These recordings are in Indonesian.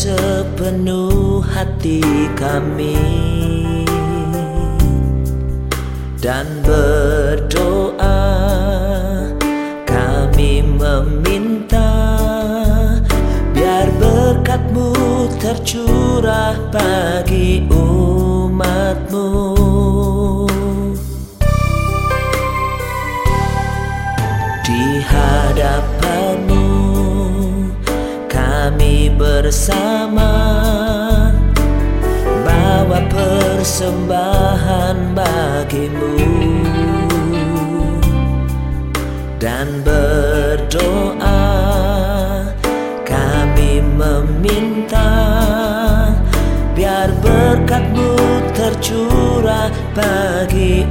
sepenuh hati kami. Dan berdoa kami meminta biar berkatmu tercurah bagi umatmu kami bersama. Bawa persembahan bagimu dan berdoa kami meminta biar berkatmu tercurah bagi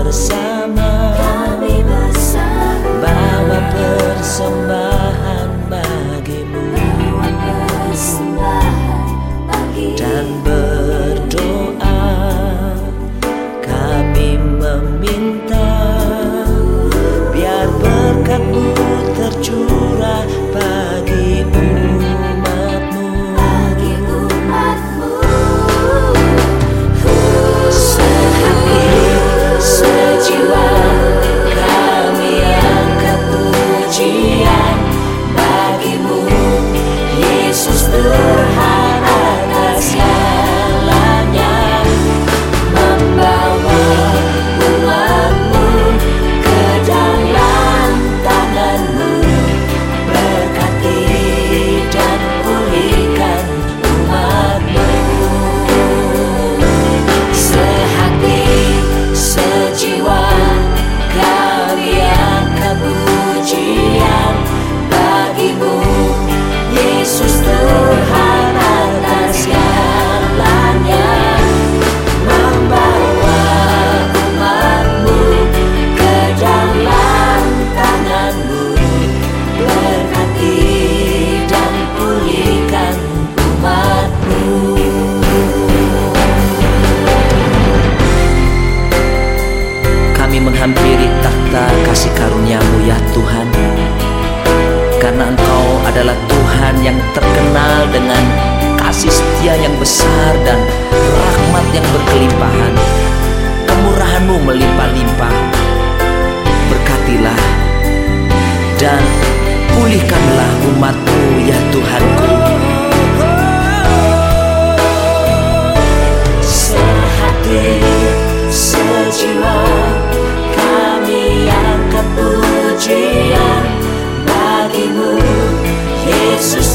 kami bersama takhta kasih karuniamu ya Tuhan. Karena Engkau adalah Tuhan yang terkenal dengan kasih setia yang besar dan rahmat yang berkelimpahan. Kemurahanmu melimpah-limpah Berkatilah dan pulihkanlah umatmu ya Tuhanku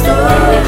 pujian bagimu Yesus Tuhan